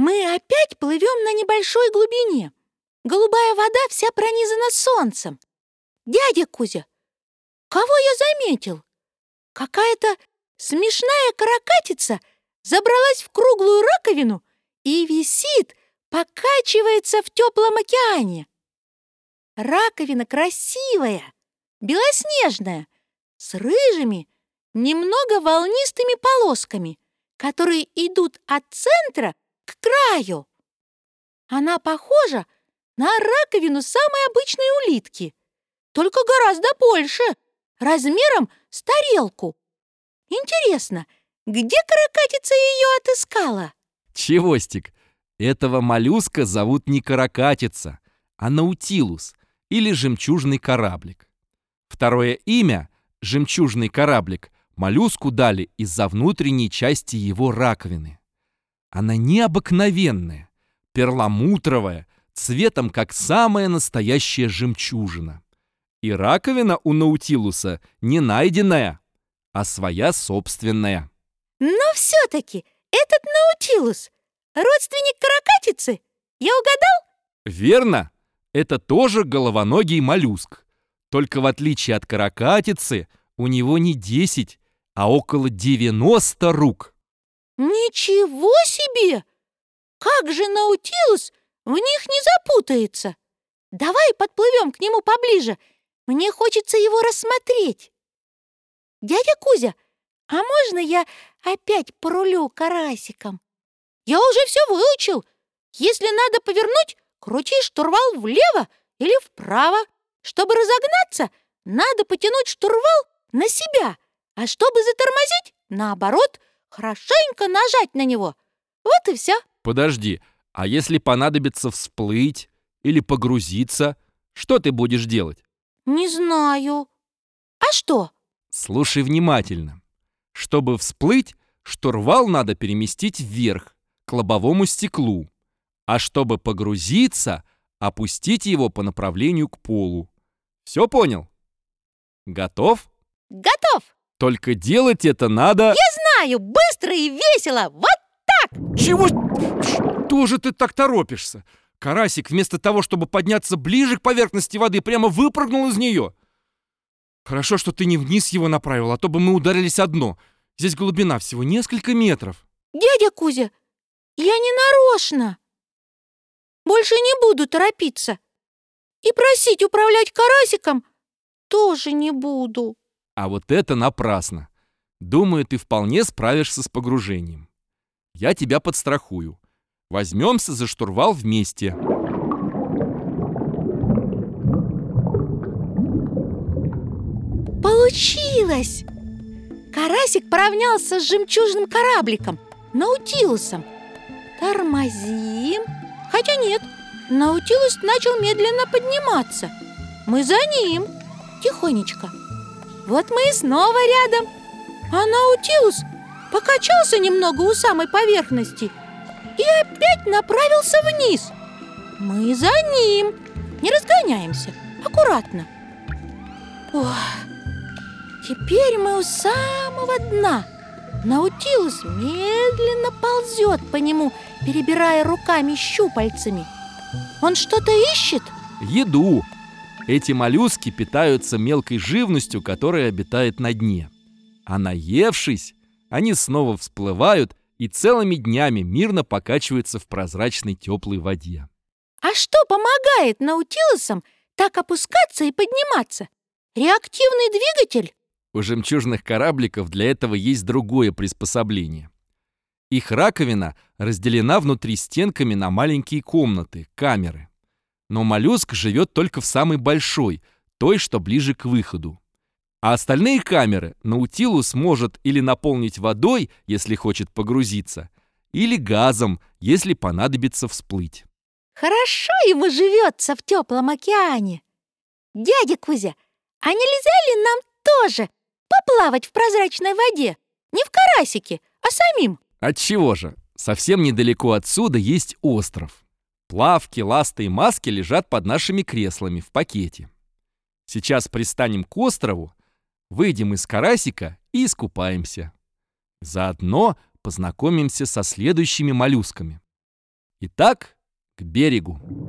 Мы опять плывем на небольшой глубине. Голубая вода вся пронизана солнцем. Дядя Кузя, кого я заметил? Какая-то смешная каракатица забралась в круглую раковину и висит, покачивается в теплом океане. Раковина красивая, белоснежная, с рыжими, немного волнистыми полосками, которые идут от центра к краю. Она похожа на раковину самой обычной улитки, только гораздо больше, размером с тарелку. Интересно, где каракатица ее отыскала? Чевостик, этого моллюска зовут не каракатица, а наутилус или жемчужный кораблик. Второе имя — жемчужный кораблик — моллюску дали из-за внутренней части его раковины. Она необыкновенная, перламутровая, цветом как самая настоящая жемчужина. И раковина у Наутилуса не найденная, а своя собственная. Но все-таки этот Наутилус — родственник каракатицы. Я угадал? Верно, это тоже головоногий моллюск. Только в отличие от каракатицы, у него не 10, а около 90 рук. Ничего себе! Как же Наутилус в них не запутается? Давай подплывем к нему поближе. Мне хочется его рассмотреть. Дядя Кузя, а можно я опять порулю карасиком? Я уже все выучил. Если надо повернуть, крути штурвал влево или вправо. Чтобы разогнаться, надо потянуть штурвал на себя, а чтобы затормозить, наоборот, хорошенько нажать на него. Вот и все. Подожди, а если понадобится всплыть или погрузиться, что ты будешь делать? Не знаю. А что? Слушай внимательно. Чтобы всплыть, штурвал надо переместить вверх, к лобовому стеклу. А чтобы погрузиться, опустить его по направлению к полу. Все понял? Готов? Готов! Только делать это надо... Я знаю, быстро и весело, вот так! Чего? Что же ты так торопишься? Карасик вместо того, чтобы подняться ближе к поверхности воды, прямо выпрыгнул из нее. Хорошо, что ты не вниз его направил, а то бы мы ударились о дно. Здесь глубина всего несколько метров. Дядя Кузя, я не нарочно. Больше не буду торопиться. И просить управлять карасиком тоже не буду. А вот это напрасно. Думаю, ты вполне справишься с погружением. Я тебя подстрахую. Возьмемся за штурвал вместе. Получилось! Карасик поравнялся с жемчужным корабликом, Наутилусом. Тормозим. Хотя нет, Наутилус начал медленно подниматься. Мы за ним. Тихонечко. Вот мы и снова рядом. А Наутилус покачался немного у самой поверхности и опять направился вниз. Мы за ним. Не разгоняемся. Аккуратно. Ох, теперь мы у самого дна. Наутилус медленно ползет по нему, перебирая руками-щупальцами. Он что-то ищет? Еду. Эти моллюски питаются мелкой живностью, которая обитает на дне. А наевшись, они снова всплывают и целыми днями мирно покачиваются в прозрачной теплой воде. А что помогает наутилусам так опускаться и подниматься? Реактивный двигатель? У жемчужных корабликов для этого есть другое приспособление. Их раковина разделена внутри стенками на маленькие комнаты, камеры. Но моллюск живет только в самой большой, той, что ближе к выходу. А остальные камеры Наутилус может или наполнить водой, если хочет погрузиться, или газом, если понадобится всплыть. Хорошо ему живется в теплом океане. Дядя Кузя, а нельзя ли нам тоже поплавать в прозрачной воде? Не в карасике, а самим. Отчего же? Совсем недалеко отсюда есть остров. Плавки, ласты и маски лежат под нашими креслами в пакете. Сейчас пристанем к острову, выйдем из карасика и искупаемся. Заодно познакомимся со следующими моллюсками. Итак, к берегу.